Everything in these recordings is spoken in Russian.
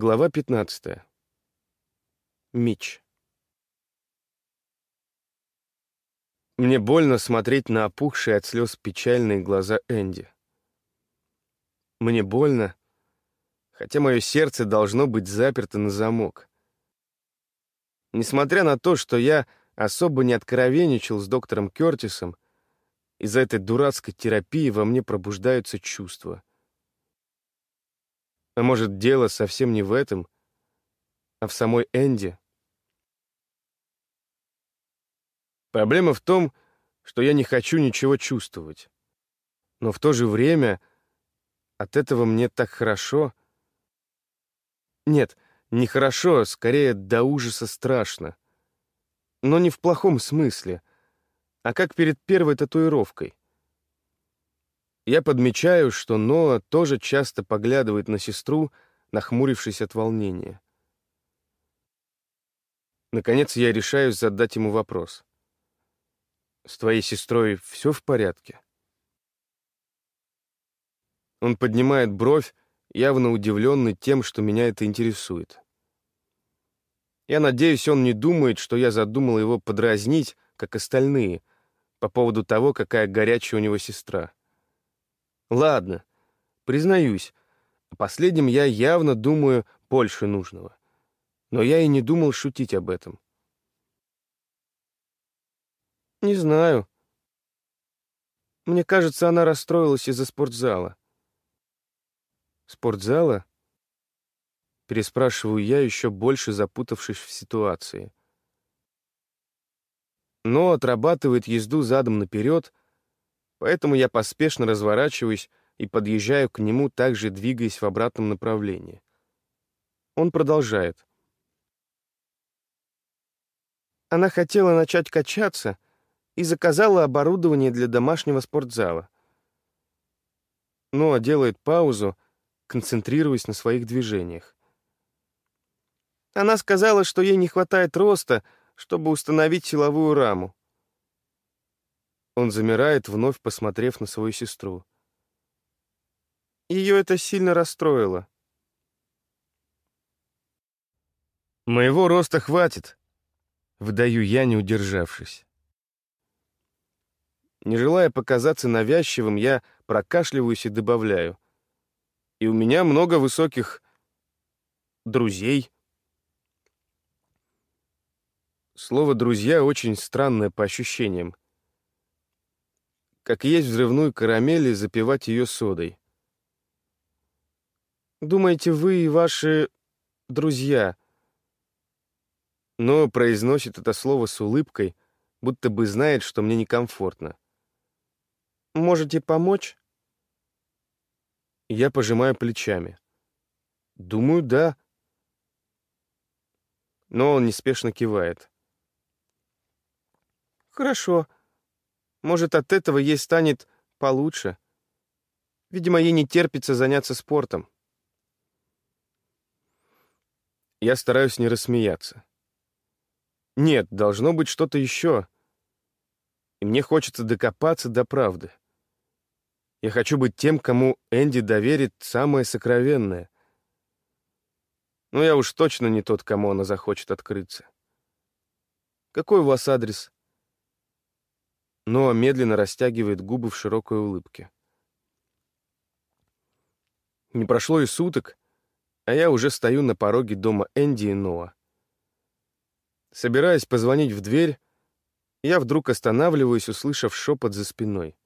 Глава 15. Мич. Мне больно смотреть на опухшие от слез печальные глаза Энди. Мне больно, хотя мое сердце должно быть заперто на замок. Несмотря на то, что я особо не откровенничал с доктором Кертисом, из-за этой дурацкой терапии во мне пробуждаются чувства. А может, дело совсем не в этом, а в самой Энди? Проблема в том, что я не хочу ничего чувствовать. Но в то же время от этого мне так хорошо. Нет, не хорошо, скорее до ужаса страшно. Но не в плохом смысле, а как перед первой татуировкой. Я подмечаю, что Ноа тоже часто поглядывает на сестру, нахмурившись от волнения. Наконец я решаюсь задать ему вопрос. «С твоей сестрой все в порядке?» Он поднимает бровь, явно удивленный тем, что меня это интересует. Я надеюсь, он не думает, что я задумал его подразнить, как остальные, по поводу того, какая горячая у него сестра. Ладно, признаюсь, о последнем я явно думаю больше нужного. Но я и не думал шутить об этом. Не знаю. Мне кажется, она расстроилась из-за спортзала. Спортзала? Переспрашиваю я, еще больше запутавшись в ситуации. Но отрабатывает езду задом наперед, Поэтому я поспешно разворачиваюсь и подъезжаю к нему, также двигаясь в обратном направлении. Он продолжает. Она хотела начать качаться и заказала оборудование для домашнего спортзала. Ноа делает паузу, концентрируясь на своих движениях. Она сказала, что ей не хватает роста, чтобы установить силовую раму. Он замирает, вновь посмотрев на свою сестру. Ее это сильно расстроило. «Моего роста хватит», — выдаю я, не удержавшись. Не желая показаться навязчивым, я прокашливаюсь и добавляю. И у меня много высоких друзей. Слово «друзья» очень странное по ощущениям как есть взрывную карамель и запивать ее содой. Думаете, вы и ваши друзья? Но произносит это слово с улыбкой, будто бы знает, что мне некомфортно. Можете помочь? Я пожимаю плечами. Думаю, да. Но он неспешно кивает. Хорошо. Может, от этого ей станет получше. Видимо, ей не терпится заняться спортом. Я стараюсь не рассмеяться. Нет, должно быть что-то еще. И мне хочется докопаться до правды. Я хочу быть тем, кому Энди доверит самое сокровенное. Но я уж точно не тот, кому она захочет открыться. Какой у вас адрес? Ноа медленно растягивает губы в широкой улыбке. Не прошло и суток, а я уже стою на пороге дома Энди и Ноа. Собираясь позвонить в дверь, я вдруг останавливаюсь, услышав шепот за спиной.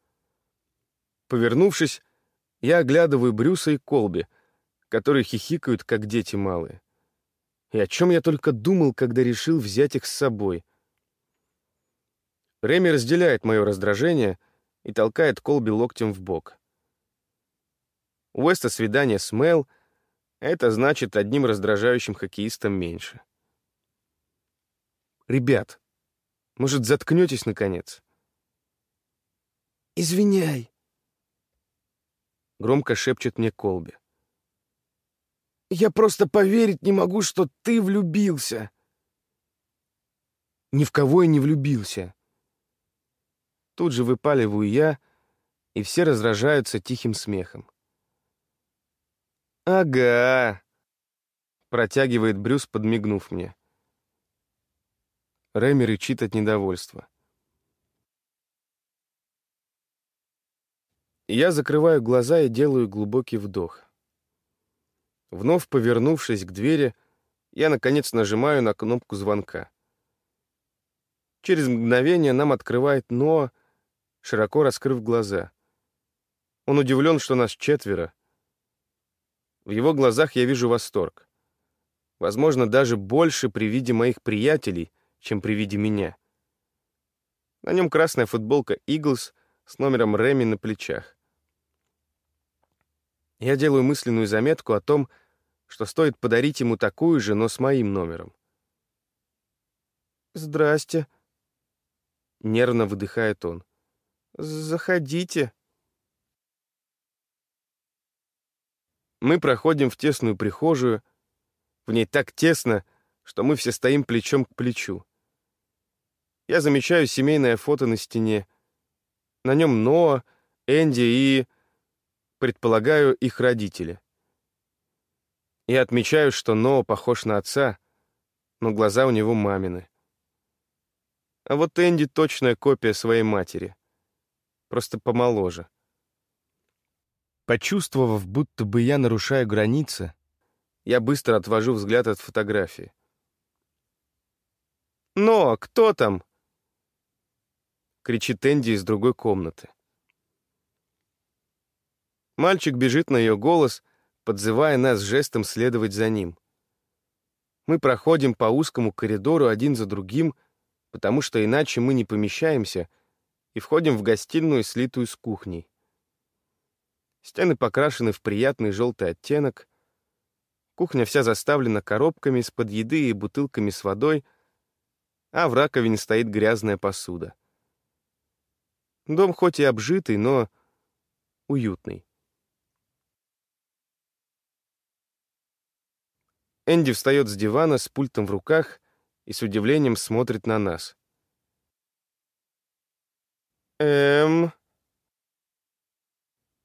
Повернувшись, я оглядываю Брюса и Колби, которые хихикают, как дети малые. И о чем я только думал, когда решил взять их с собой — Реми разделяет мое раздражение и толкает Колби локтем в бок. У Уэста свидание с Мел — это значит одним раздражающим хоккеистом меньше. «Ребят, может, заткнетесь, наконец?» «Извиняй», — громко шепчет мне Колби. «Я просто поверить не могу, что ты влюбился». «Ни в кого я не влюбился», Тут же выпаливаю я, и все раздражаются тихим смехом. «Ага!» Протягивает Брюс, подмигнув мне. Рэми рычит от недовольства. Я закрываю глаза и делаю глубокий вдох. Вновь повернувшись к двери, я, наконец, нажимаю на кнопку звонка. Через мгновение нам открывает Ноа, широко раскрыв глаза. Он удивлен, что нас четверо. В его глазах я вижу восторг. Возможно, даже больше при виде моих приятелей, чем при виде меня. На нем красная футболка «Иглс» с номером Реми на плечах. Я делаю мысленную заметку о том, что стоит подарить ему такую же, но с моим номером. «Здрасте», — нервно выдыхает он. «Заходите». Мы проходим в тесную прихожую. В ней так тесно, что мы все стоим плечом к плечу. Я замечаю семейное фото на стене. На нем Ноа, Энди и, предполагаю, их родители. Я отмечаю, что Ноа похож на отца, но глаза у него мамины. А вот Энди точная копия своей матери. Просто помоложе. Почувствовав, будто бы я нарушаю границы, я быстро отвожу взгляд от фотографии. «Но, кто там?» — кричит Энди из другой комнаты. Мальчик бежит на ее голос, подзывая нас жестом следовать за ним. Мы проходим по узкому коридору один за другим, потому что иначе мы не помещаемся, и входим в гостиную, слитую с кухней. Стены покрашены в приятный желтый оттенок. Кухня вся заставлена коробками из-под еды и бутылками с водой, а в раковине стоит грязная посуда. Дом хоть и обжитый, но уютный. Энди встает с дивана с пультом в руках и с удивлением смотрит на нас. «Эм...»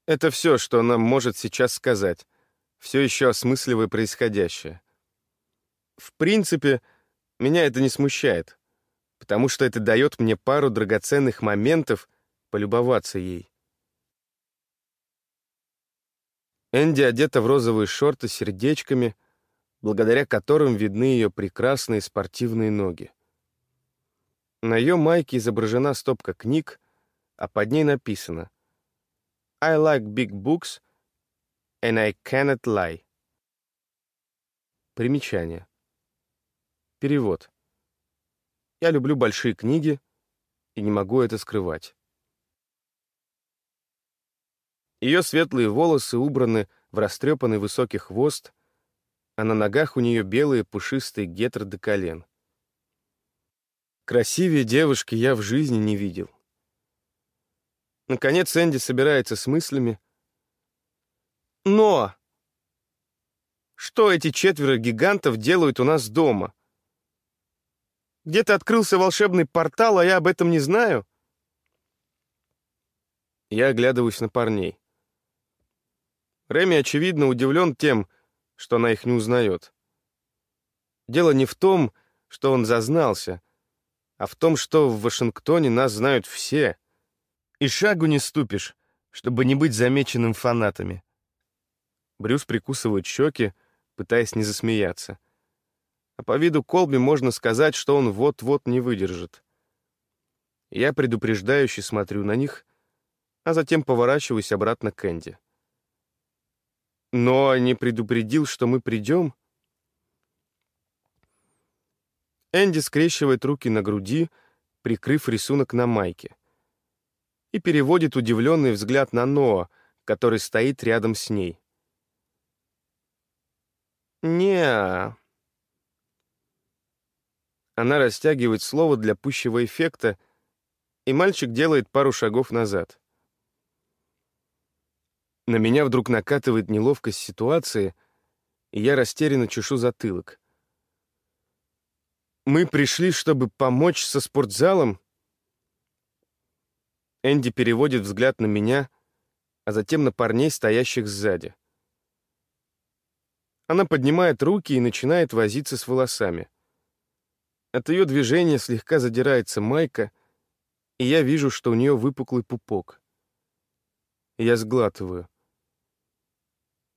Это все, что она может сейчас сказать, все еще осмысливая происходящее. В принципе, меня это не смущает, потому что это дает мне пару драгоценных моментов полюбоваться ей. Энди одета в розовые шорты с сердечками — благодаря которым видны ее прекрасные спортивные ноги. На ее майке изображена стопка книг, а под ней написано «I like big books and I cannot lie». Примечание. Перевод. Я люблю большие книги и не могу это скрывать. Ее светлые волосы убраны в растрепанный высокий хвост, а на ногах у нее белые пушистые гетры до колен. Красивее девушки я в жизни не видел. Наконец Энди собирается с мыслями. «Но! Что эти четверо гигантов делают у нас дома? Где-то открылся волшебный портал, а я об этом не знаю?» Я оглядываюсь на парней. Реми, очевидно, удивлен тем, что она их не узнает. Дело не в том, что он зазнался, а в том, что в Вашингтоне нас знают все. И шагу не ступишь, чтобы не быть замеченным фанатами. Брюс прикусывает щеки, пытаясь не засмеяться. А по виду Колби можно сказать, что он вот-вот не выдержит. Я предупреждающе смотрю на них, а затем поворачиваюсь обратно к Энди. Но не предупредил, что мы придем? Энди скрещивает руки на груди, прикрыв рисунок на майке, и переводит удивленный взгляд на Ноа, который стоит рядом с ней. не Она растягивает слово для пущего эффекта, и мальчик делает пару шагов назад. На меня вдруг накатывает неловкость ситуации, и я растерянно чешу затылок. «Мы пришли, чтобы помочь со спортзалом?» Энди переводит взгляд на меня, а затем на парней, стоящих сзади. Она поднимает руки и начинает возиться с волосами. От ее движения слегка задирается майка, и я вижу, что у нее выпуклый пупок. Я сглатываю.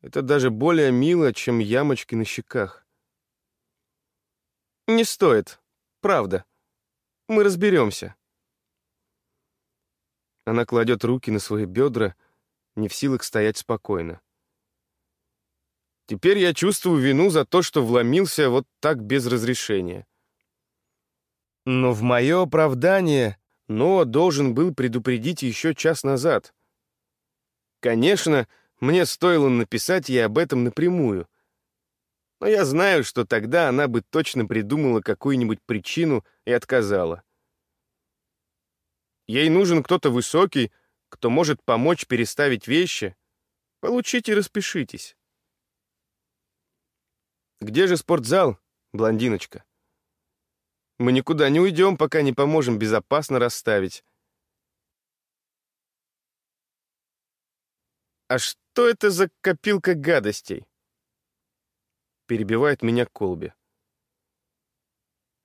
Это даже более мило, чем ямочки на щеках. Не стоит, правда. Мы разберемся. Она кладет руки на свои бедра, не в силах стоять спокойно. Теперь я чувствую вину за то, что вломился вот так без разрешения. Но в мое оправдание Ноа должен был предупредить еще час назад. Конечно, мне стоило написать ей об этом напрямую. Но я знаю, что тогда она бы точно придумала какую-нибудь причину и отказала. Ей нужен кто-то высокий, кто может помочь переставить вещи. Получите и распишитесь. Где же спортзал, блондиночка? Мы никуда не уйдем, пока не поможем безопасно расставить. А что это за копилка гадостей? Перебивает меня Колби.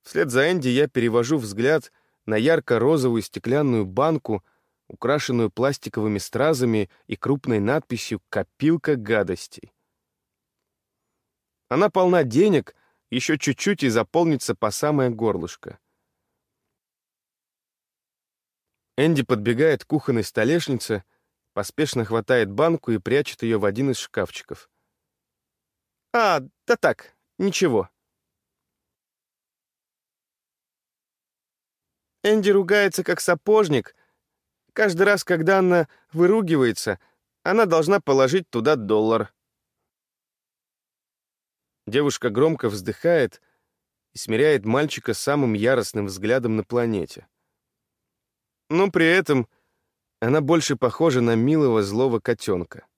Вслед за Энди я перевожу взгляд на ярко-розовую стеклянную банку, украшенную пластиковыми стразами и крупной надписью «Копилка гадостей». Она полна денег — еще чуть-чуть и заполнится по самое горлышко. Энди подбегает к кухонной столешнице, поспешно хватает банку и прячет ее в один из шкафчиков. «А, да так, ничего». Энди ругается как сапожник. Каждый раз, когда она выругивается, она должна положить туда доллар. Девушка громко вздыхает и смиряет мальчика самым яростным взглядом на планете. Но при этом она больше похожа на милого злого котенка.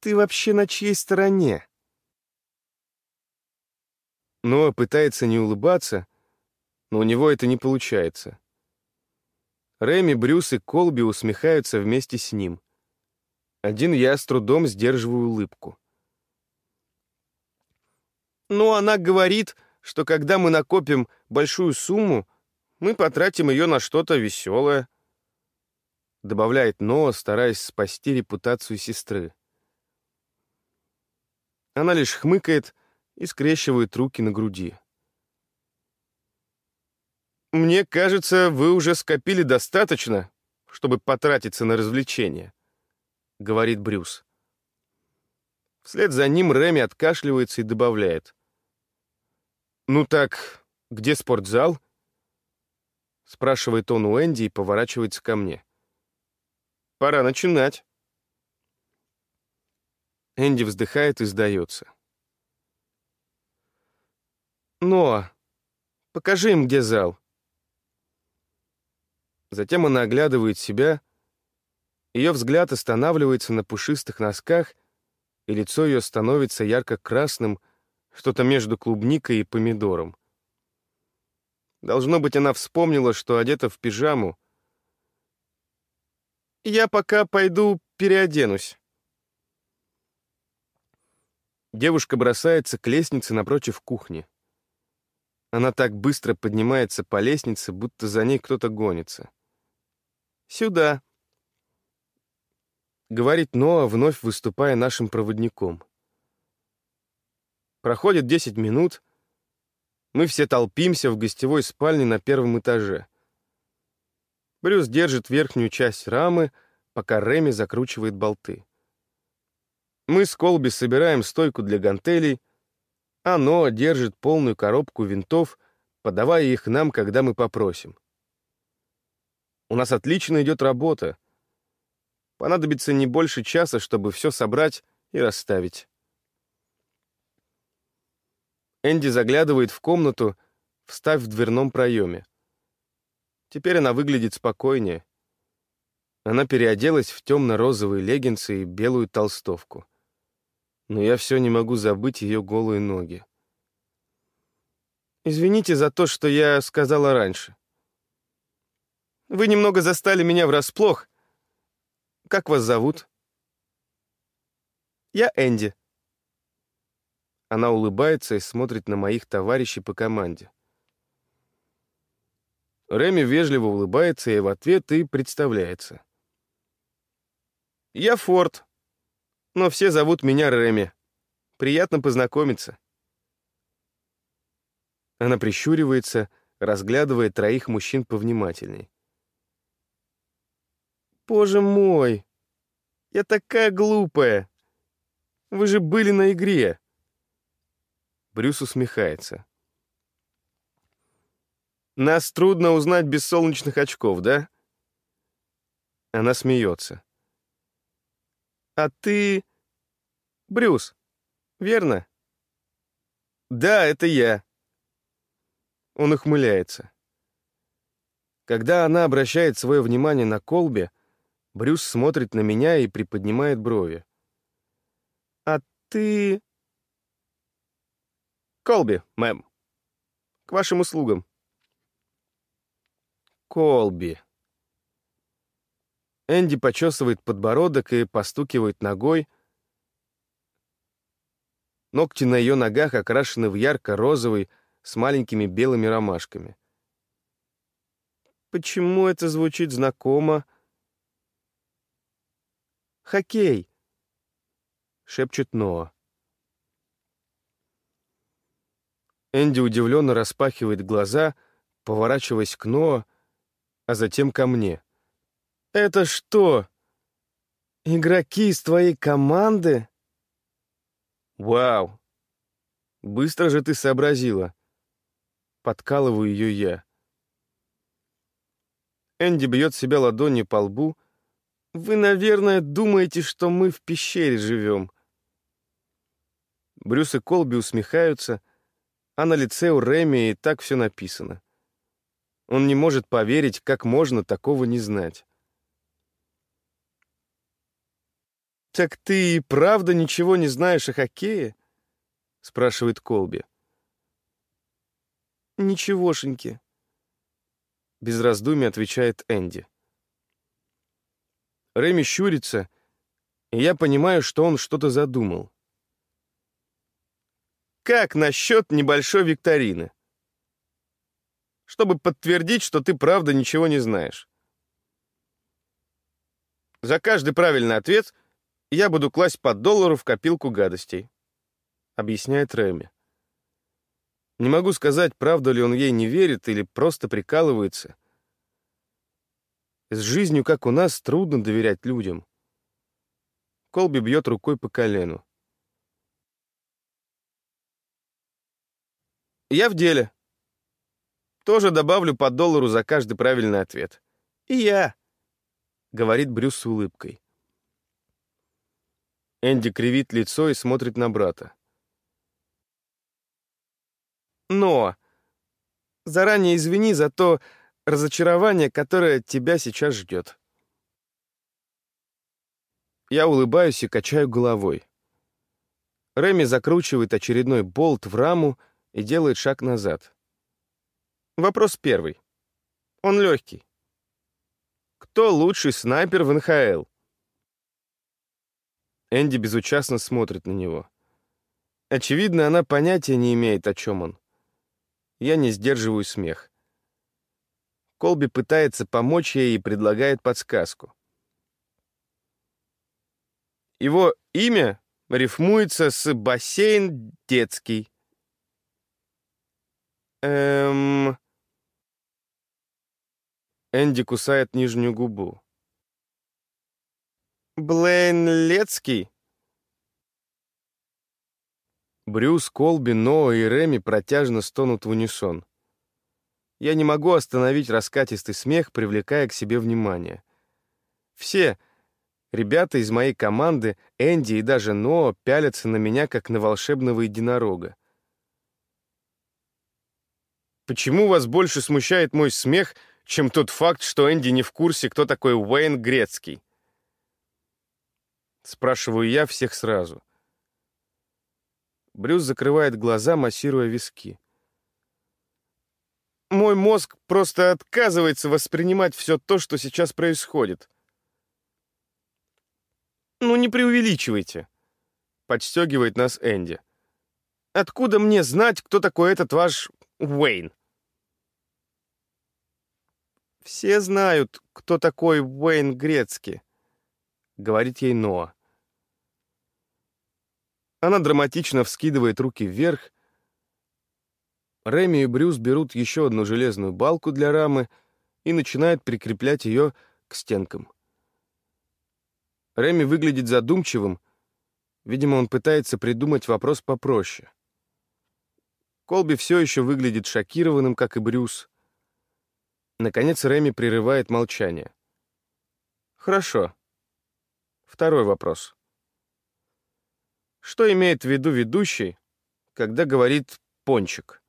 «Ты вообще на чьей стороне?» Ноа пытается не улыбаться, но у него это не получается. Рэми, Брюс и Колби усмехаются вместе с ним. Один я с трудом сдерживаю улыбку. Но она говорит, что когда мы накопим большую сумму, мы потратим ее на что-то веселое. Добавляет Ноа, стараясь спасти репутацию сестры. Она лишь хмыкает и скрещивает руки на груди. «Мне кажется, вы уже скопили достаточно, чтобы потратиться на развлечения», — говорит Брюс. Вслед за ним Реми откашливается и добавляет. «Ну так, где спортзал?» Спрашивает он у Энди и поворачивается ко мне. «Пора начинать». Энди вздыхает и сдается. «Ноа, покажи им, где зал». Затем она оглядывает себя, ее взгляд останавливается на пушистых носках, и лицо ее становится ярко-красным, что-то между клубникой и помидором. Должно быть, она вспомнила, что одета в пижаму. «Я пока пойду переоденусь». Девушка бросается к лестнице напротив кухни. Она так быстро поднимается по лестнице, будто за ней кто-то гонится. «Сюда», — говорит Ноа, вновь выступая нашим проводником. Проходит 10 минут. Мы все толпимся в гостевой спальне на первом этаже. Брюс держит верхнюю часть рамы, пока Реми закручивает болты. Мы с Колби собираем стойку для гантелей, а Ноа держит полную коробку винтов, подавая их нам, когда мы попросим. У нас отлично идет работа. Понадобится не больше часа, чтобы все собрать и расставить. Энди заглядывает в комнату, встав в дверном проеме. Теперь она выглядит спокойнее. Она переоделась в темно-розовые леггинсы и белую толстовку. Но я все не могу забыть ее голые ноги. «Извините за то, что я сказала раньше. Вы немного застали меня врасплох. Как вас зовут?» «Я Энди», Она улыбается и смотрит на моих товарищей по команде. Реми вежливо улыбается ей в ответ и представляется. «Я Форд, но все зовут меня Реми. Приятно познакомиться». Она прищуривается, разглядывая троих мужчин повнимательней. «Боже мой! Я такая глупая! Вы же были на игре!» Брюс усмехается. Нас трудно узнать без солнечных очков, да? Она смеется. А ты... Брюс, верно? Да, это я. Он ухмыляется. Когда она обращает свое внимание на Колби, Брюс смотрит на меня и приподнимает брови. «А ты...» «Колби, мэм. К вашим услугам». Колби. Энди почесывает подбородок и постукивает ногой. Ногти на ее ногах окрашены в ярко-розовый с маленькими белыми ромашками. Почему это звучит знакомо? «Хоккей!» — шепчет Ноа. Энди удивленно распахивает глаза, поворачиваясь к Ноа, а затем ко мне. «Это что, игроки из твоей команды?» «Вау! Быстро же ты сообразила!» Подкалываю ее я. Энди бьет себя ладонью по лбу. «Вы, наверное, думаете, что мы в пещере живем». Брюс и Колби усмехаются, а на лице у Реми и так все написано. Он не может поверить, как можно такого не знать. «Так ты и правда ничего не знаешь о хоккее?» — спрашивает Колби. «Ничегошеньки», — без раздумий отвечает Энди. Рэми щурится, и я понимаю, что он что-то задумал. «Как насчет небольшой викторины?» чтобы подтвердить, что ты правда ничего не знаешь. За каждый правильный ответ я буду класть по доллару в копилку гадостей, объясняет Рэми. Не могу сказать, правда ли он ей не верит или просто прикалывается. С жизнью, как у нас, трудно доверять людям. Колби бьет рукой по колену. «Я в деле», тоже добавлю по доллару за каждый правильный ответ. И я, — говорит Брюс с улыбкой. Энди кривит лицо и смотрит на брата. Но заранее извини за то разочарование, которое тебя сейчас ждет. Я улыбаюсь и качаю головой. Реми закручивает очередной болт в раму и делает шаг назад. Вопрос первый. Он легкий. Кто лучший снайпер в НХЛ? Энди безучастно смотрит на него. Очевидно, она понятия не имеет, о чем он. Я не сдерживаю смех. Колби пытается помочь ей и предлагает подсказку. Его имя рифмуется с «бассейн детский». Эм... Энди кусает нижнюю губу. Блейн Лецкий? Брюс, Колби, Ноа и Реми протяжно стонут в унисон. Я не могу остановить раскатистый смех, привлекая к себе внимание. Все, ребята из моей команды, Энди и даже Ноа, пялятся на меня, как на волшебного единорога. Почему вас больше смущает мой смех, чем тот факт, что Энди не в курсе, кто такой Уэйн Грецкий. Спрашиваю я всех сразу. Брюс закрывает глаза, массируя виски. Мой мозг просто отказывается воспринимать все то, что сейчас происходит. Ну, не преувеличивайте. Подстегивает нас Энди. Откуда мне знать, кто такой этот ваш Уэйн?» «Все знают, кто такой Уэйн Грецки», — говорит ей Ноа. Она драматично вскидывает руки вверх. Реми и Брюс берут еще одну железную балку для рамы и начинают прикреплять ее к стенкам. Реми выглядит задумчивым. Видимо, он пытается придумать вопрос попроще. Колби все еще выглядит шокированным, как и Брюс. Наконец Реми прерывает молчание. «Хорошо. Второй вопрос. Что имеет в виду ведущий, когда говорит «пончик»?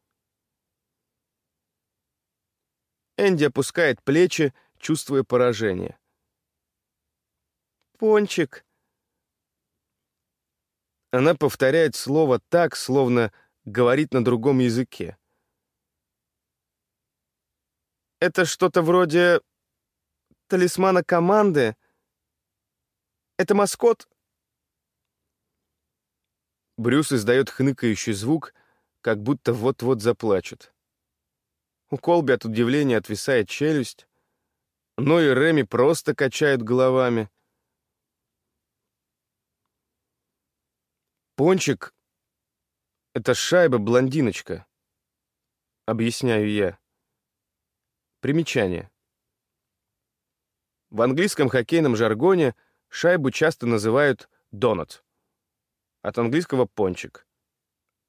Энди опускает плечи, чувствуя поражение. «Пончик». Она повторяет слово так, словно говорит на другом языке. Это что-то вроде талисмана команды? Это маскот? Брюс издает хныкающий звук, как будто вот-вот заплачет. У Колби от удивления отвисает челюсть, но и Реми просто качают головами. Пончик — это шайба-блондиночка, объясняю я. Примечание. В английском хоккейном жаргоне шайбу часто называют «донат». От английского «пончик»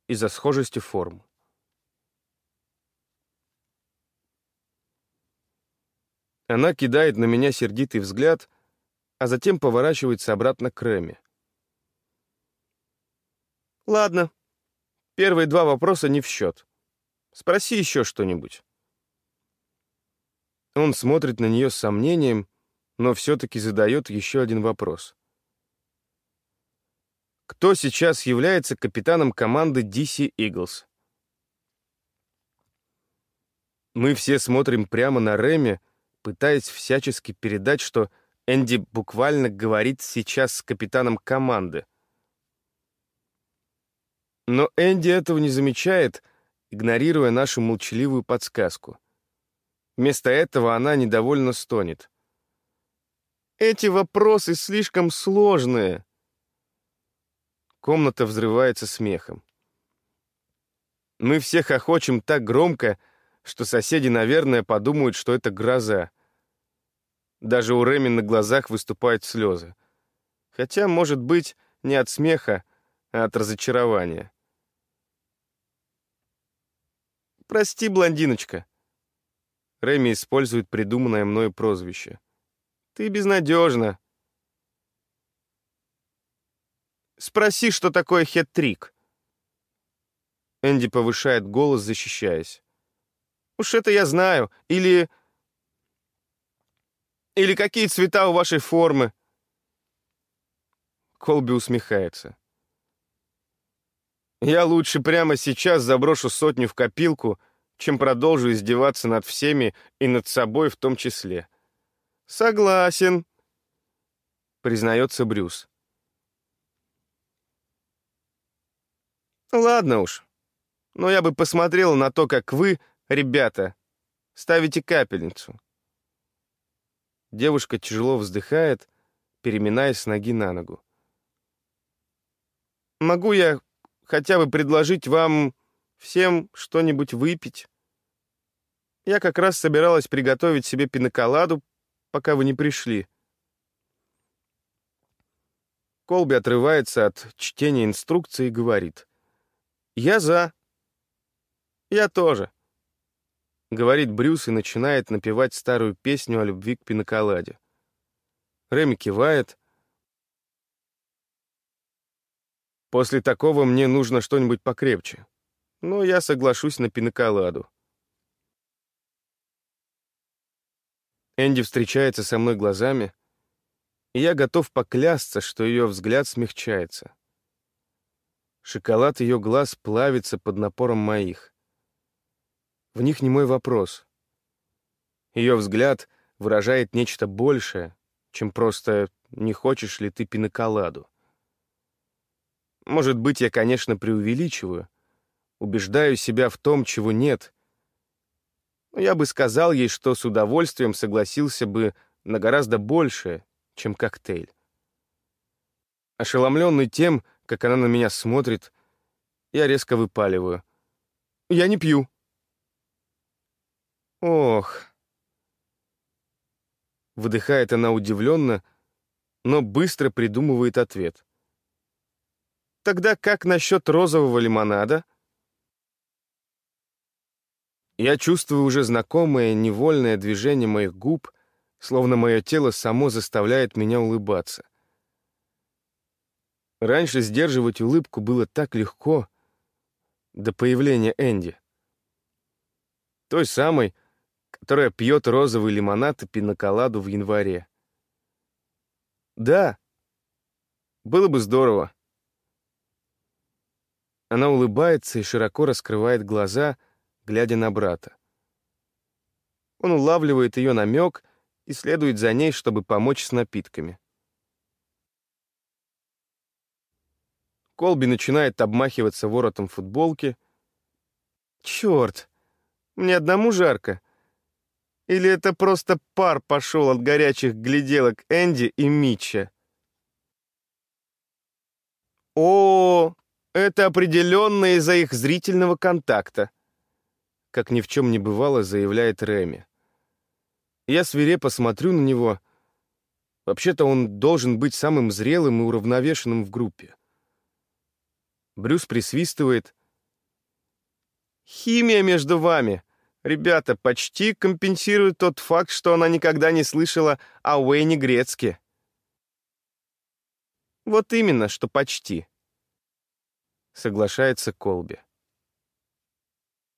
из-за схожести форм. Она кидает на меня сердитый взгляд, а затем поворачивается обратно к Рэме. «Ладно, первые два вопроса не в счет. Спроси еще что-нибудь». Он смотрит на нее с сомнением, но все-таки задает еще один вопрос. Кто сейчас является капитаном команды DC Eagles? Мы все смотрим прямо на Реми, пытаясь всячески передать, что Энди буквально говорит сейчас с капитаном команды. Но Энди этого не замечает, игнорируя нашу молчаливую подсказку. Вместо этого она недовольно стонет. «Эти вопросы слишком сложные!» Комната взрывается смехом. Мы все хохочем так громко, что соседи, наверное, подумают, что это гроза. Даже у Реми на глазах выступают слезы. Хотя, может быть, не от смеха, а от разочарования. «Прости, блондиночка», Рэми использует придуманное мною прозвище. «Ты безнадежна». «Спроси, что такое хет-трик». Энди повышает голос, защищаясь. «Уж это я знаю. Или... Или какие цвета у вашей формы?» Колби усмехается. «Я лучше прямо сейчас заброшу сотню в копилку», чем продолжу издеваться над всеми и над собой в том числе. «Согласен», — признается Брюс. «Ладно уж, но я бы посмотрел на то, как вы, ребята, ставите капельницу». Девушка тяжело вздыхает, переминаясь с ноги на ногу. «Могу я хотя бы предложить вам всем что-нибудь выпить?» Я как раз собиралась приготовить себе пиноколаду, пока вы не пришли. Колби отрывается от чтения инструкции и говорит. «Я за». «Я тоже», — говорит Брюс и начинает напевать старую песню о любви к пиноколаде. Рэми кивает. «После такого мне нужно что-нибудь покрепче, но я соглашусь на пиноколаду». Энди встречается со мной глазами, и я готов поклясться, что ее взгляд смягчается. Шоколад ее глаз плавится под напором моих. В них не мой вопрос. Ее взгляд выражает нечто большее, чем просто «не хочешь ли ты пиноколаду?». Может быть, я, конечно, преувеличиваю, убеждаю себя в том, чего нет. Но я бы сказал ей, что с удовольствием согласился бы на гораздо большее, чем коктейль. Ошеломленный тем, как она на меня смотрит, я резко выпаливаю. «Я не пью». «Ох...» Выдыхает она удивленно, но быстро придумывает ответ. «Тогда как насчет розового лимонада?» Я чувствую уже знакомое невольное движение моих губ, словно мое тело само заставляет меня улыбаться. Раньше сдерживать улыбку было так легко, до появления Энди. Той самой, которая пьет розовый лимонад и пиноколаду в январе. Да, было бы здорово. Она улыбается и широко раскрывает глаза, глядя на брата. Он улавливает ее намек и следует за ней, чтобы помочь с напитками. Колби начинает обмахиваться воротом футболки. «Черт! Мне одному жарко. Или это просто пар пошел от горячих гляделок Энди и Митча?» «О, это определенно из-за их зрительного контакта», как ни в чем не бывало, заявляет Реми. Я свирепо смотрю на него. Вообще-то он должен быть самым зрелым и уравновешенным в группе. Брюс присвистывает. «Химия между вами. Ребята, почти компенсирует тот факт, что она никогда не слышала о Уэйне Грецке». «Вот именно, что почти», — соглашается Колби.